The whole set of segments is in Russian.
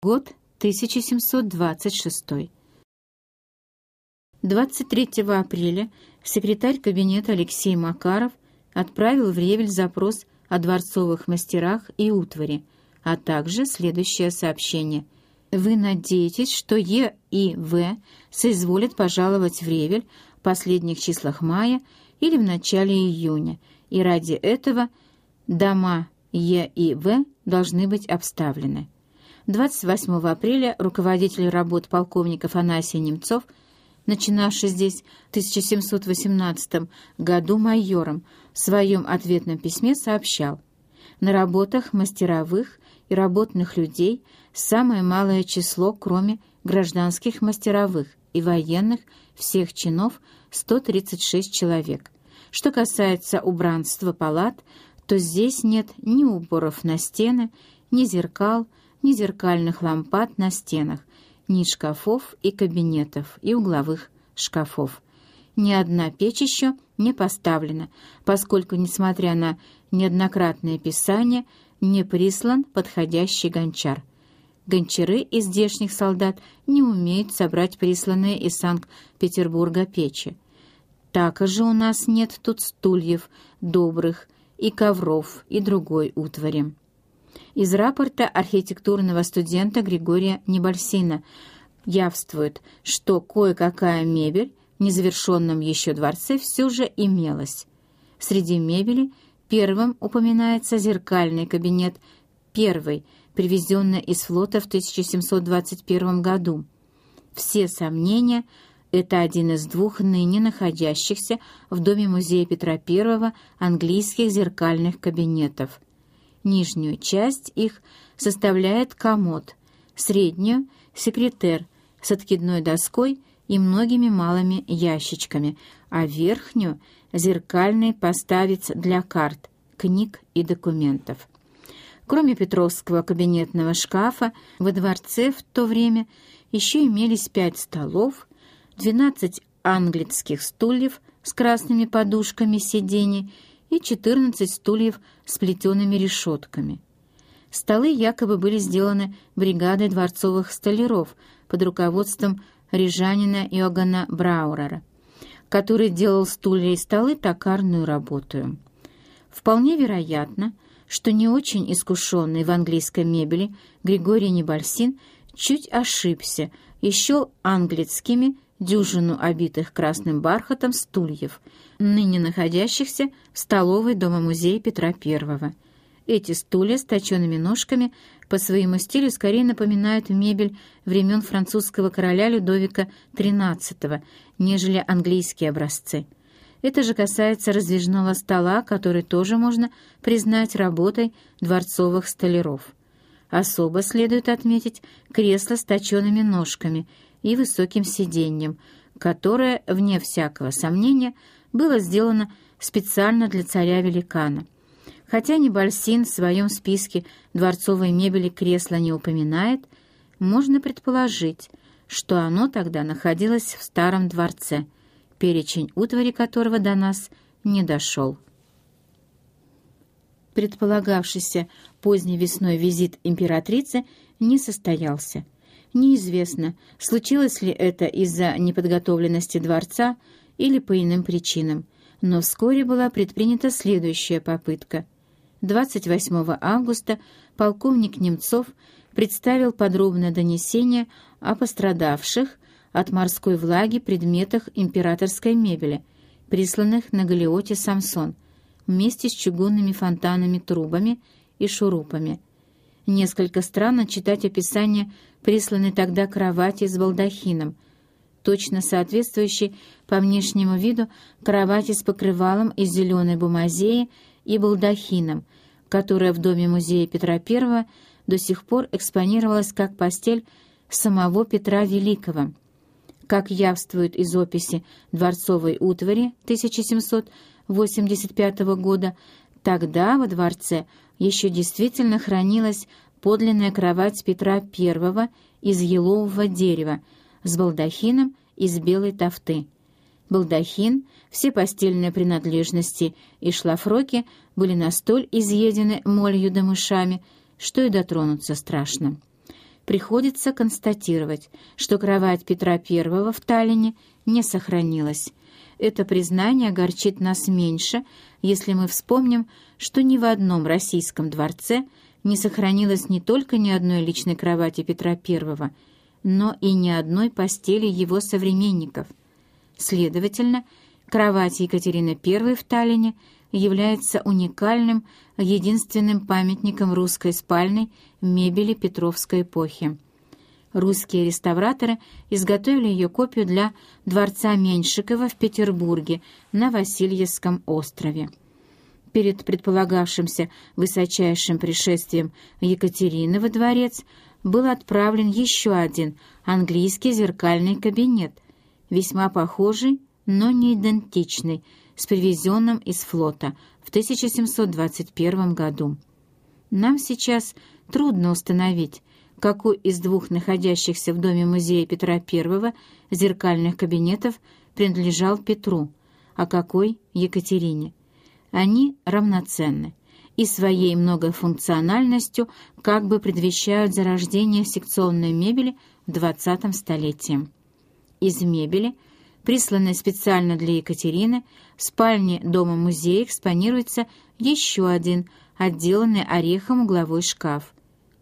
Год 1726. 23 апреля секретарь кабинета Алексей Макаров отправил в Ревель запрос о дворцовых мастерах и утвари, а также следующее сообщение. «Вы надеетесь, что Е и В соизволят пожаловать в Ревель в последних числах мая или в начале июня, и ради этого дома Е и В должны быть обставлены». 28 апреля руководитель работ полковник Афанасий Немцов, начинавший здесь в 1718 году майором, в своем ответном письме сообщал «На работах мастеровых и работных людей самое малое число, кроме гражданских мастеровых и военных всех чинов, 136 человек. Что касается убранства палат, то здесь нет ни уборов на стены, ни зеркал, ни зеркальных лампад на стенах, ни шкафов и кабинетов, и угловых шкафов. Ни одна печь еще не поставлена, поскольку, несмотря на неоднократное писание, не прислан подходящий гончар. Гончары из здешних солдат не умеют собрать присланные из Санкт-Петербурга печи. Так же у нас нет тут стульев добрых и ковров и другой утвари из рапорта архитектурного студента Григория Небольсина явствует, что кое-какая мебель в незавершенном еще дворце все же имелась. Среди мебели первым упоминается зеркальный кабинет первый, привезенный из флота в 1721 году. Все сомнения – это один из двух ныне находящихся в Доме музея Петра I английских зеркальных кабинетов – Нижнюю часть их составляет комод, среднюю — секретер с откидной доской и многими малыми ящичками, а верхнюю — зеркальный поставец для карт, книг и документов. Кроме Петровского кабинетного шкафа, во дворце в то время еще имелись пять столов, двенадцать английских стульев с красными подушками сидений и 14 стульев с плетеными решетками. Столы якобы были сделаны бригадой дворцовых столяров под руководством рижанина Иоганна Браурера, который делал стулья и столы токарную работу. Вполне вероятно, что не очень искушенный в английской мебели Григорий Небольсин чуть ошибся еще английскими дюжину обитых красным бархатом стульев, ныне находящихся в столовой Дома-музея Петра I. Эти стулья с точенными ножками по своему стилю скорее напоминают мебель времен французского короля Людовика XIII, нежели английские образцы. Это же касается раздвижного стола, который тоже можно признать работой дворцовых столяров. Особо следует отметить кресло с точенными ножками – и высоким сиденьем, которое, вне всякого сомнения, было сделано специально для царя-великана. Хотя Небольсин в своем списке дворцовой мебели кресла не упоминает, можно предположить, что оно тогда находилось в старом дворце, перечень утвари которого до нас не дошел. Предполагавшийся поздней весной визит императрицы не состоялся. Неизвестно, случилось ли это из-за неподготовленности дворца или по иным причинам, но вскоре была предпринята следующая попытка. 28 августа полковник Немцов представил подробное донесение о пострадавших от морской влаги предметах императорской мебели, присланных на галеоте «Самсон», вместе с чугунными фонтанами-трубами и шурупами – Несколько странно читать описание присланной тогда кровати с балдахином, точно соответствующей по внешнему виду кровати с покрывалом из зеленой бумазеи и балдахином, которая в доме музея Петра I до сих пор экспонировалась как постель самого Петра Великого. Как явствует из описи дворцовой утвари 1785 года, тогда во дворце еще действительно хранилась подлинная кровать Петра I из елового дерева с балдахином из белой тофты. Балдахин, все постельные принадлежности и шлафроки были настоль изъедены молью да мышами, что и дотронуться страшно. приходится констатировать, что кровать Петра I в Таллине не сохранилась. Это признание огорчит нас меньше, если мы вспомним, что ни в одном российском дворце не сохранилось не только ни одной личной кровати Петра I, но и ни одной постели его современников. Следовательно, кровать Екатерины I в Таллине является уникальным, единственным памятником русской спальной мебели Петровской эпохи. Русские реставраторы изготовили ее копию для дворца Меньшикова в Петербурге на Васильевском острове. Перед предполагавшимся высочайшим пришествием Екатерины во дворец был отправлен еще один английский зеркальный кабинет, весьма похожий, но не идентичный, с привезенным из флота в 1721 году. Нам сейчас трудно установить, какой из двух находящихся в доме музея Петра I зеркальных кабинетов принадлежал Петру, а какой — Екатерине. Они равноценны и своей многофункциональностью как бы предвещают зарождение секционной мебели в XX столетии. Из мебели, присланной специально для Екатерины, в спальне дома-музея экспонируется еще один, отделанный орехом угловой шкаф.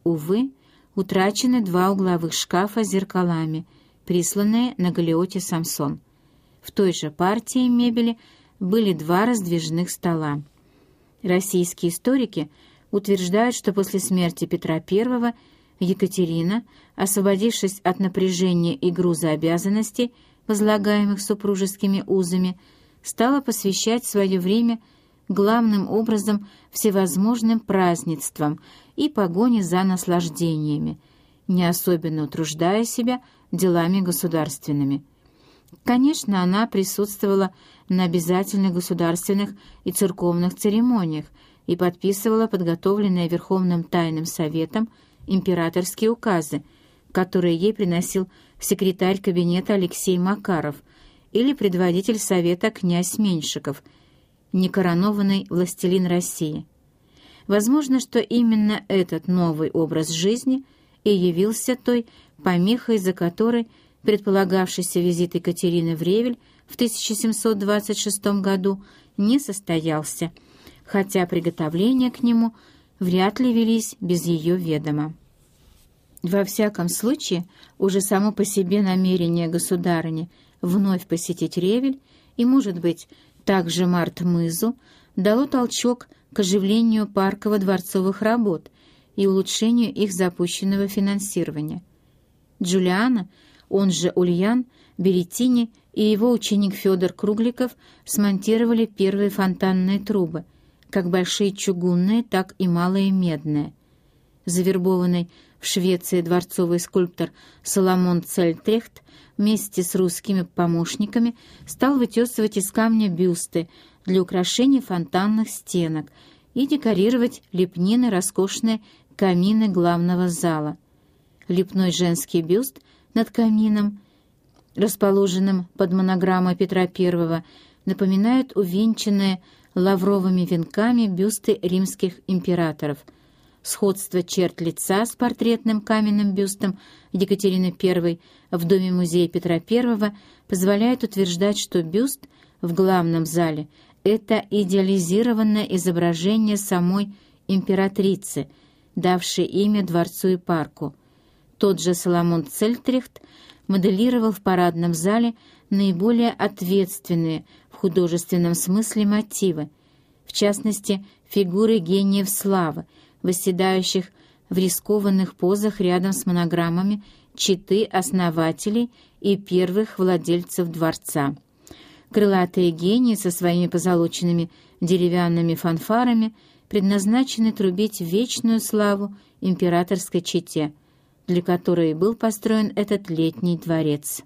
Увы, утрачены два угловых шкафа с зеркалами, присланные на галеоте «Самсон». В той же партии мебели были два раздвижных стола. Российские историки утверждают, что после смерти Петра I Екатерина, освободившись от напряжения и груза обязанностей, возлагаемых супружескими узами, стала посвящать свое время главным образом всевозможным празднествам и погоне за наслаждениями, не особенно утруждая себя делами государственными. Конечно, она присутствовала на обязательных государственных и церковных церемониях и подписывала подготовленные Верховным Тайным Советом императорские указы, которые ей приносил секретарь кабинета Алексей Макаров или предводитель Совета князь Меньшиков, некоронованный властелин России. Возможно, что именно этот новый образ жизни и явился той помехой, за которой предполагавшийся визит Екатерины в Ревель в 1726 году не состоялся, хотя приготовления к нему вряд ли велись без ее ведома. Во всяком случае, уже само по себе намерение государыни вновь посетить Ревель и, может быть, также Март-Мызу дало толчок к оживлению парково-дворцовых работ и улучшению их запущенного финансирования. Джулиана, он же Ульян, Беретини и его ученик Федор Кругликов смонтировали первые фонтанные трубы, как большие чугунные, так и малые медные. Завербованный в Швеции дворцовый скульптор Соломон Цельтрехт вместе с русскими помощниками стал вытесывать из камня бюсты для украшения фонтанных стенок и декорировать лепнины роскошные камины главного зала. Лепной женский бюст над камином, расположенным под монограммой Петра I, напоминает увенчанные лавровыми венками бюсты римских императоров. Сходство черт лица с портретным каменным бюстом Екатерины I в Доме-музея Петра I позволяет утверждать, что бюст в главном зале – это идеализированное изображение самой императрицы, давшей имя дворцу и парку. Тот же Соломон Цельтрихт моделировал в парадном зале наиболее ответственные в художественном смысле мотивы, в частности, фигуры гениев славы, восседающих в рискованных позах рядом с монограммами читы основателей и первых владельцев дворца. Крылатые гении со своими позолоченными деревянными фанфарами предназначены трубить вечную славу императорской чете, для которой был построен этот летний дворец.